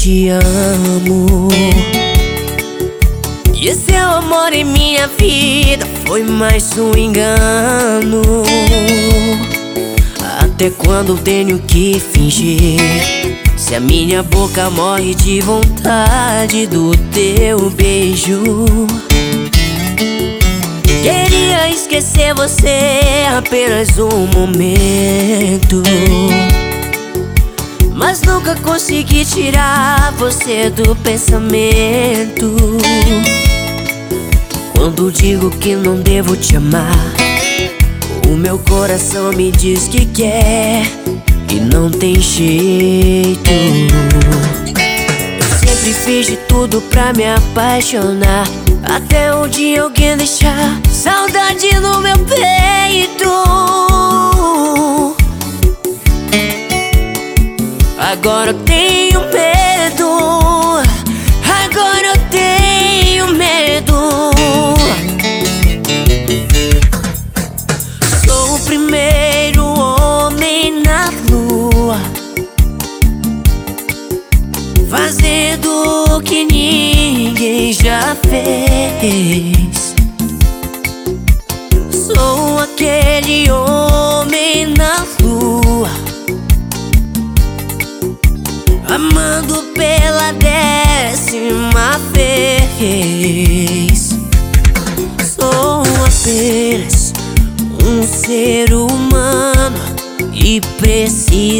te amo. E seu amor em minha vida foi mais um engano. Até quando tenho que fingir? Se a minha boca morre de vontade do teu beijo. Queria esquecer você apenas um momento. Nunca consegui tirar você do pensamento. Quando digo que não devo te amar, o meu coração me diz que quer e não tem jeito. Eu sempre fiz de tudo pra me apaixonar. Até um dia alguém deixar saudade no meu peito. Agora eu tenho medo. Agora eu tenho medo. Sou o primeiro homem na lua. Fazendo o que ninguém já fez.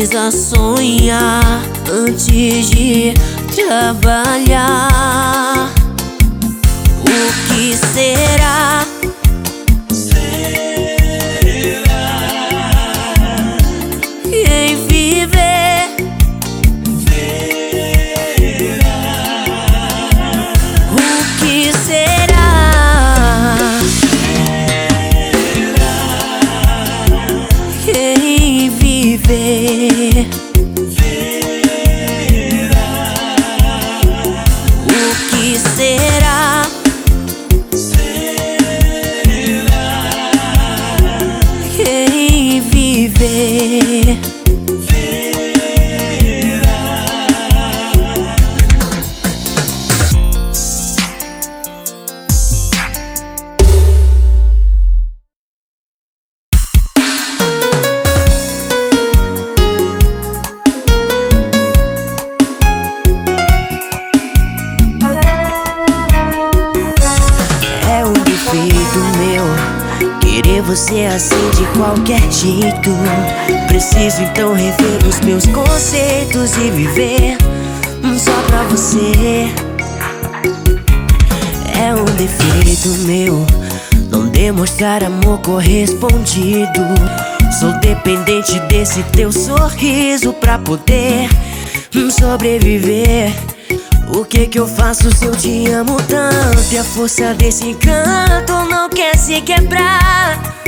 Precisa sonhar antes de trabalhar Preciso então rever os meus conceitos e viver só pra você. É um defeito meu Não demonstrar amor correspondido. Sou dependente desse teu sorriso pra poder sobreviver. O que que eu faço se eu te amo tanto? E a força desse encanto não quer se quebrar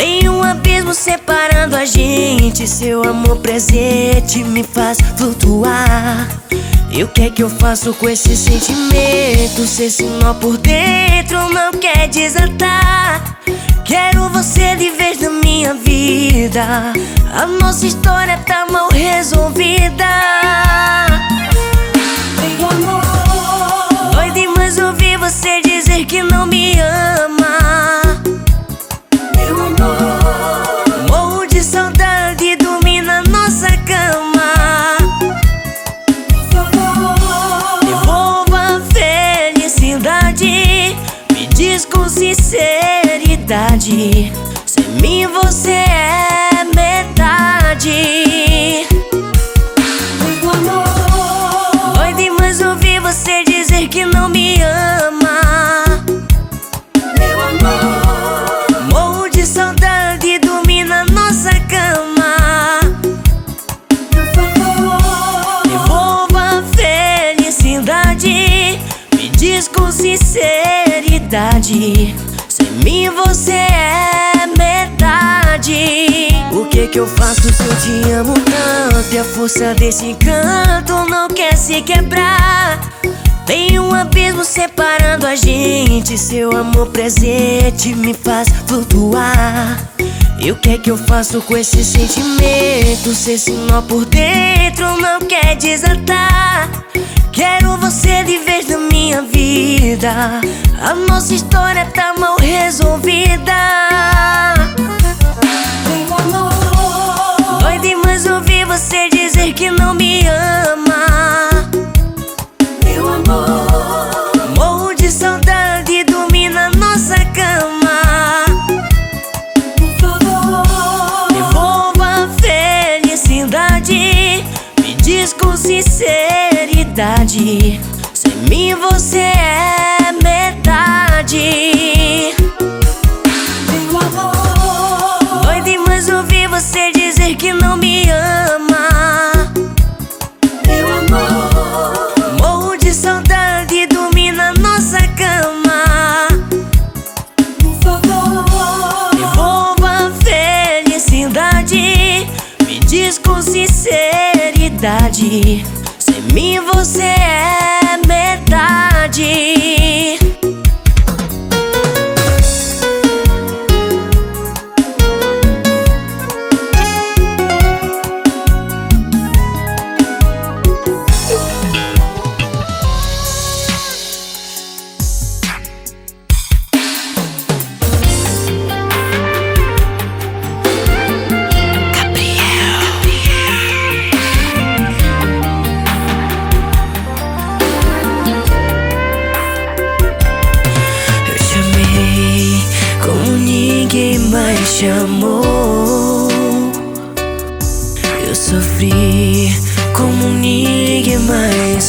Tem um abismo separando a gente. Seu amor presente me faz flutuar. E o que que eu faço com esse sentimento. Se esse nó por dentro não quer desatar. Quero você de vez na minha vida. A nossa história tá mal resolvida. Dói demais ouvir você dizer que não me ama sinceridade. Sem mim você sinceridade Sem mim você é metade. O que que eu faço se eu te amo tanto? E a força desse encanto não quer se quebrar. Tem um abismo separando a gente. Seu amor presente me faz flutuar E o que é que eu faço com esse sentimento? Se esse nó por dentro não quer desatar. Quero você de vez na minha vida. A nossa história tá mal resolvida. Dói demais ouvir você dizer que não me ama. Meu amor. Morro de saudade sinceridade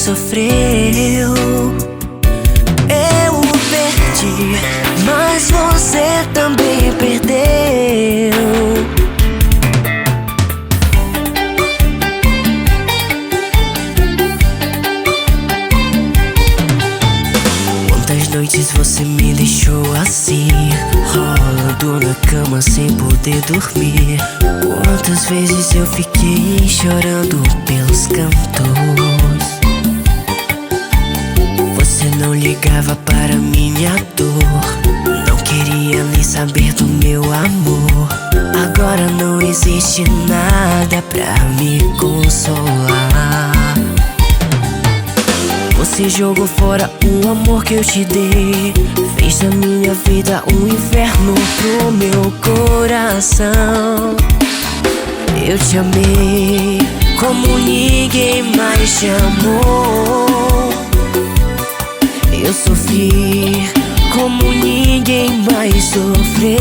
sofreu. Eu perdi, mas você também perdeu. Quantas noites você me deixou assim Rolando na cama sem poder dormir Quantas vezes eu fiquei chorando pelos cantos não ligava para minha dor. Não queria nem saber do meu amor. Agora não existe nada pra me consolar. Você jogou fora o amor que eu te dei. Fez da minha vida um inferno pro meu coração. Eu te amei como ninguém mais te amou Eu sofri como ninguém mais sofreu.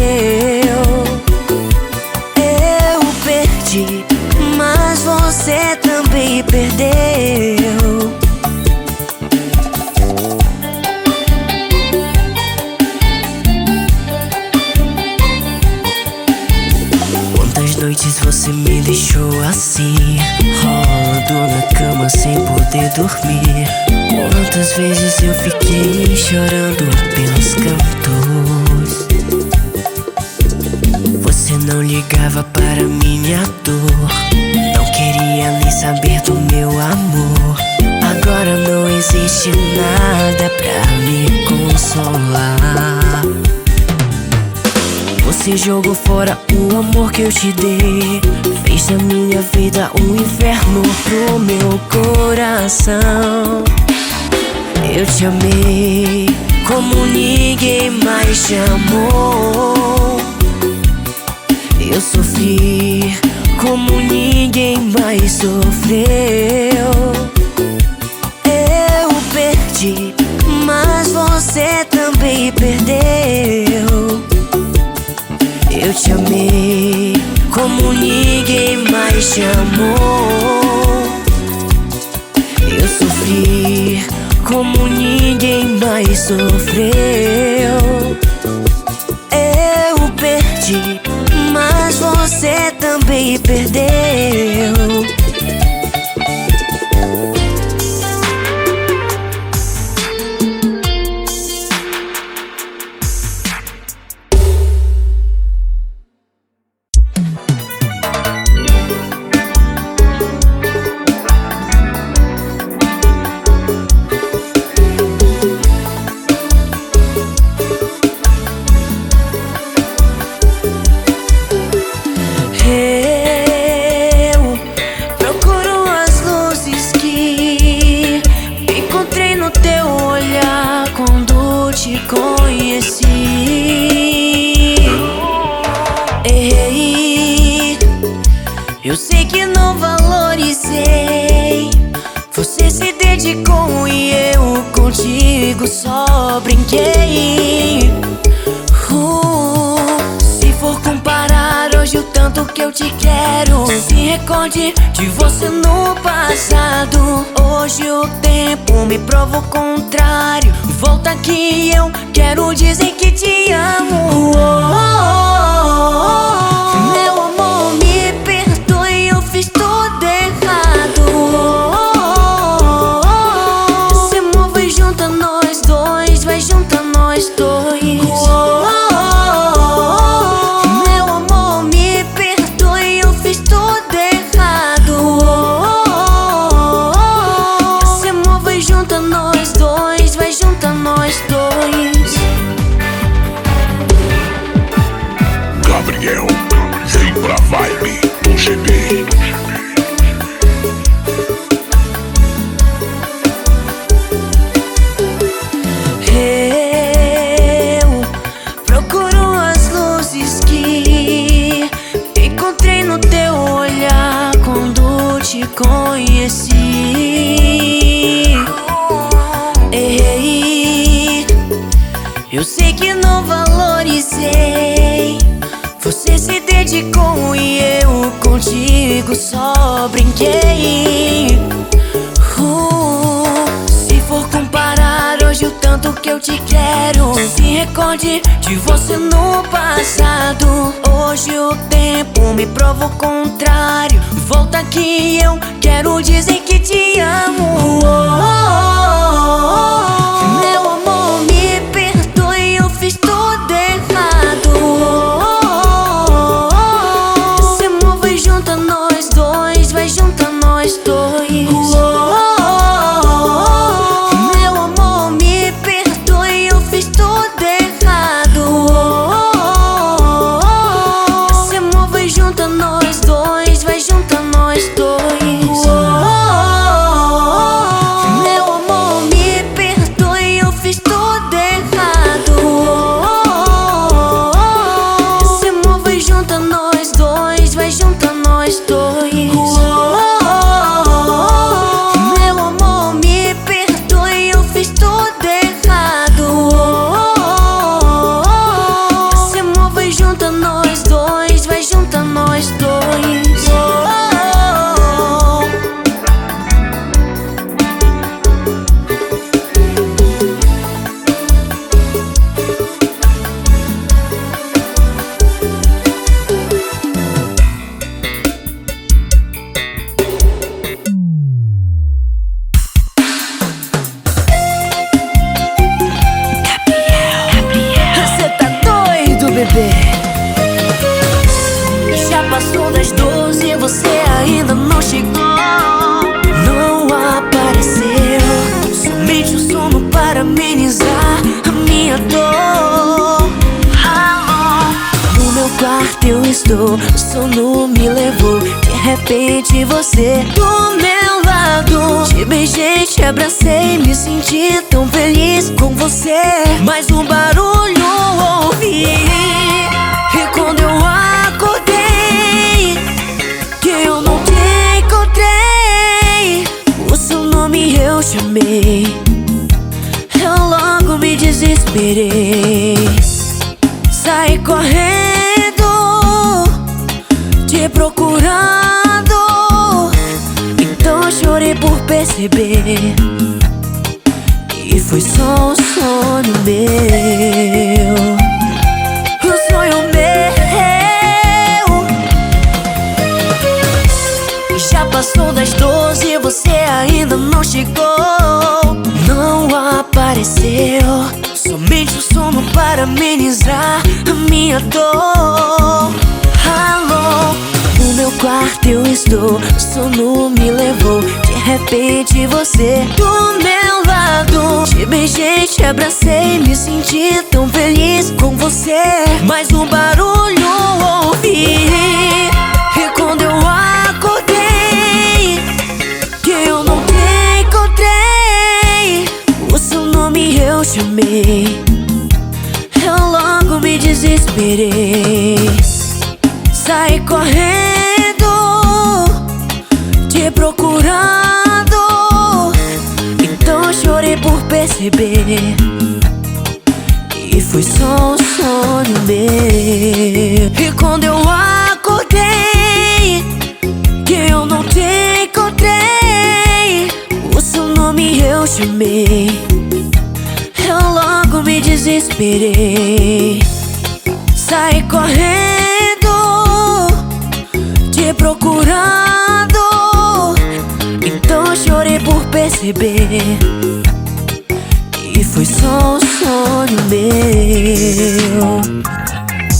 Eu perdi, mas você também perdeu noites você me deixou assim Rolando na cama sem poder dormir. Quantas vezes eu fiquei chorando pelos cantos? Você não ligava para minha dor Não queria nem saber do meu amor. Agora não existe nada pra me consolar você jogou fora o amor que eu te dei. Fez da minha vida um inferno pro meu coração. Eu te amei como ninguém mais te amou. Eu sofri como ninguém mais sofreu. Eu perdi, mas você também perdeu eu te amei como ninguém mais te amou. Eu sofri como ninguém mais sofreu. Eu perdi, mas você também perdeu. Recorde de você no passado. Hoje o tempo me prova o contrário. Volta aqui, eu quero dizer que te amo. Oh, oh, oh, te quero, se recorde de você no passado. Hoje o tempo me prova o contrário. Volta aqui, eu quero dizer que te amo. Oh, oh, repente você do meu lado. Te beijei, te abracei, me senti tão feliz com você. Mas um barulho ouvi. E quando eu acordei, que eu não te encontrei, o seu nome eu chamei. Eu logo me desesperei. Saí correndo, te procurando. Perceber. E foi só um sonho meu. Um sonho meu. Já passou das 12 e você ainda não chegou. Não apareceu. Somente o sono para amenizar a minha dor. Alô, no meu quarto eu estou. O sono me levou. Repente você do meu lado. Te beijei, te abracei, me senti tão feliz com você. Mas um barulho ouvi. E quando eu acordei, que eu não te encontrei, o seu nome eu chamei. Eu logo me desesperei. Saí correndo, te procurando. Perceber E foi só um sonho meu. E quando eu acordei Que eu não te encontrei O seu nome eu chamei. Eu logo me desesperei. Saí correndo Te procurando. Então chorei por perceber foi só um sonho meu.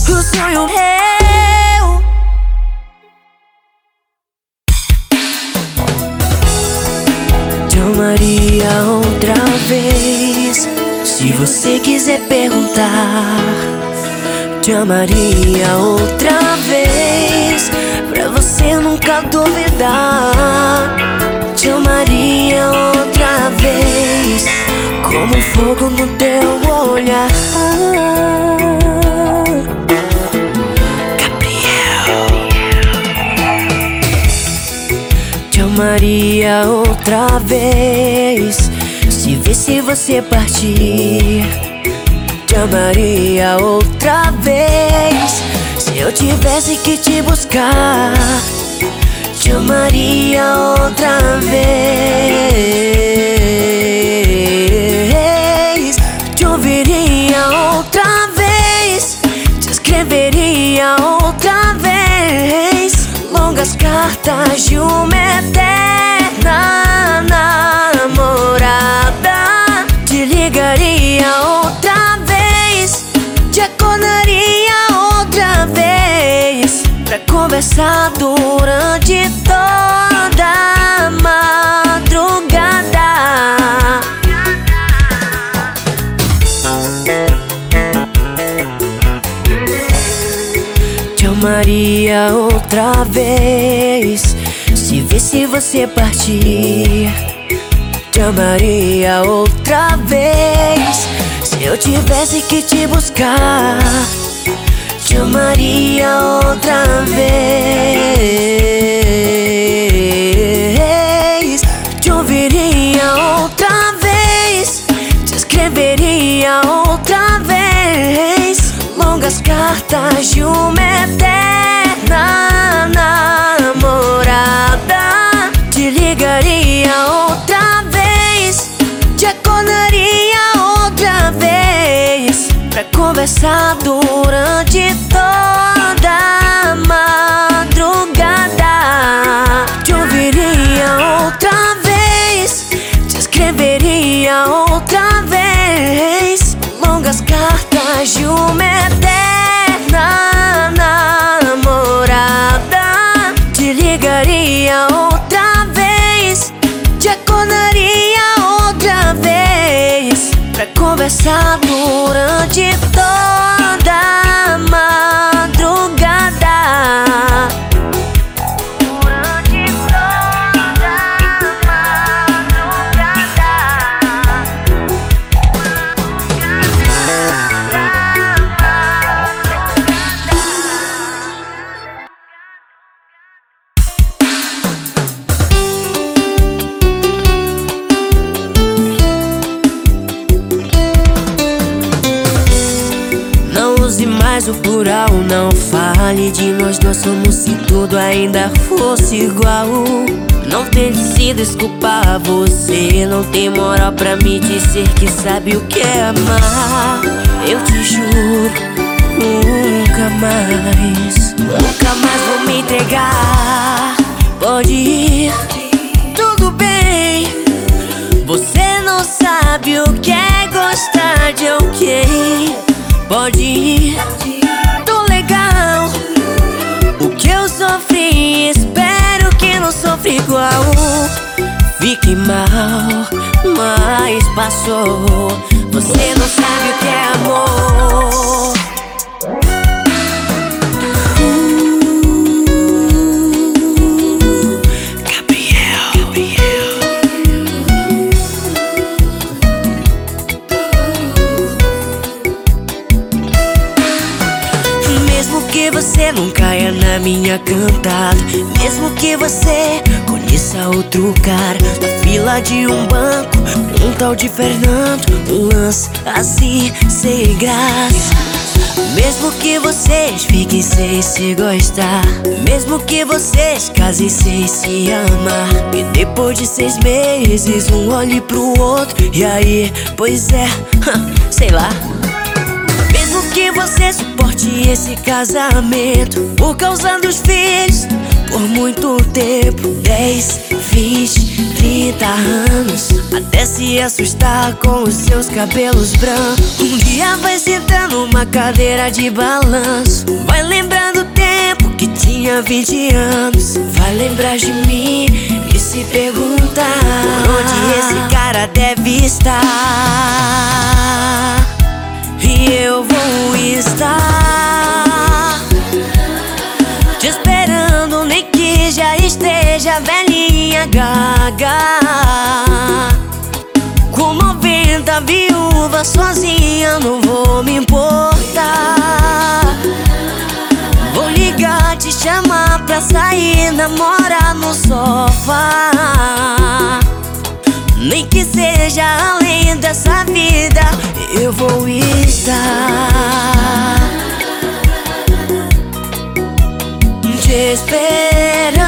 O sonho meu. Te amaria outra vez Se você quiser perguntar. Te amaria outra vez Pra você nunca duvidar. Te amaria outra vez Como fogo no teu olhar. Te amaria outra vez Se vê se você partir. Te amaria outra vez Se eu tivesse que te buscar. Te amaria outra vez outra vez. Longas cartas de uma eterna namorada. Te ligaria outra vez. Te acordaria outra vez. Pra conversar durante vez Se vê se você partir Te amaria outra vez. Se eu tivesse que te buscar Te amaria outra vez. Te ouviria outra vez Te escreveria outra vez. Longas cartas de uma conversar durante Conversar durante toda Não tente se desculpar, você não tem moral pra me dizer que sabe o que é amar. Eu te juro, nunca mais, nunca mais vou me entregar. Pode ir, tudo bem. Você não sabe o que é gostar de alguém. Pode ir, igual. Fique mal, mas passou. Você não sabe o que é amor. Mesmo que você não caia na minha cantada Mesmo que você conheça conheça outro cara Na fila de um banco Um tal de Fernando Um lance assim, sem graça. Mesmo que vocês fiquem sem se gostar. Mesmo que vocês casem sem se amar. E depois de seis meses um olhe pro outro. E aí, pois é, sei lá. Mesmo que você suporte esse casamento Por causa dos filhos muito tempo 10, 20, 30 anos. Até se assustar com os seus cabelos brancos. Um dia vai sentar numa cadeira de balanço. Vai lembrar do tempo que tinha 20 anos. Vai lembrar de mim e se perguntar Por onde esse cara deve estar? E eu vou estar esteja velhinha gaga Com 90 viúvas sozinha não vou me importar. Vou ligar, te chamar pra sair, namorar no sofá. Nem que seja além dessa vida, eu vou estar Te esperar